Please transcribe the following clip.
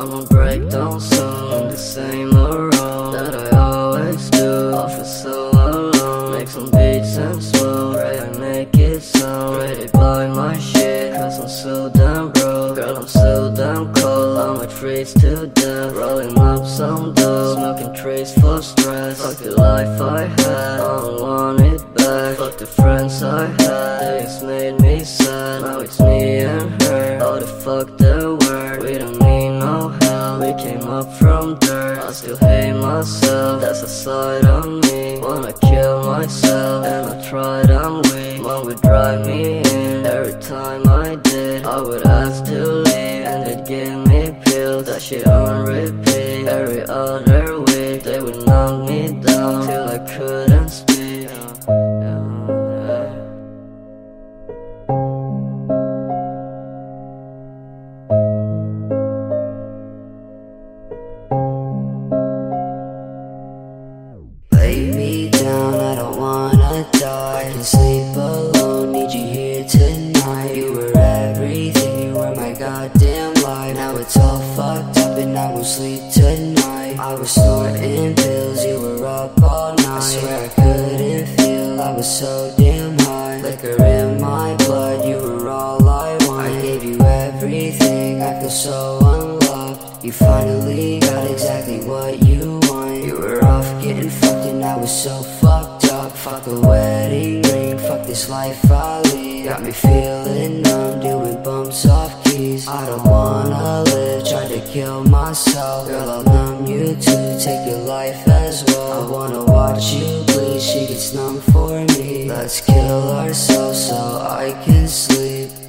I'ma break down soon. the same old road that I always do. I so alone. Make some beats and smoke. Pray I make it sound. Ready to buy my shit. Cause I'm so damn broke. Girl, I'm so damn cold. I might freeze to death. Rolling up some dough. Smoking trees for stress. Fuck the life I had. I don't want it back. Fuck the friends I had. They just made me sad. Now it's me and her. Oh, the fuck the world. We don't came up from dirt. I still hate myself. That's a side of me. Wanna kill myself And I tried I'm weak Mom would drive me in. Every time I did I would ask to leave. And they'd give me pills. That shit on repeat. Every other week They would knock me down I can sleep alone, need you here tonight. You were everything, you were my goddamn life. Now it's all fucked up and I won't sleep tonight. I was snorting pills, you were up all night. I swear I couldn't feel, I was so damn high. Liquor in my blood, you were all I want. I gave you everything, I feel so unloved. You finally got exactly what you want. You were off getting fucked and I was so fucked. Fuck a wedding ring, fuck this life I lead. Got me feeling numb, doing bumps off keys. I don't wanna live, tried to kill myself. Girl, I'll numb you too, take your life as well. I wanna watch you bleed, she gets numb for me. Let's kill ourselves so I can sleep.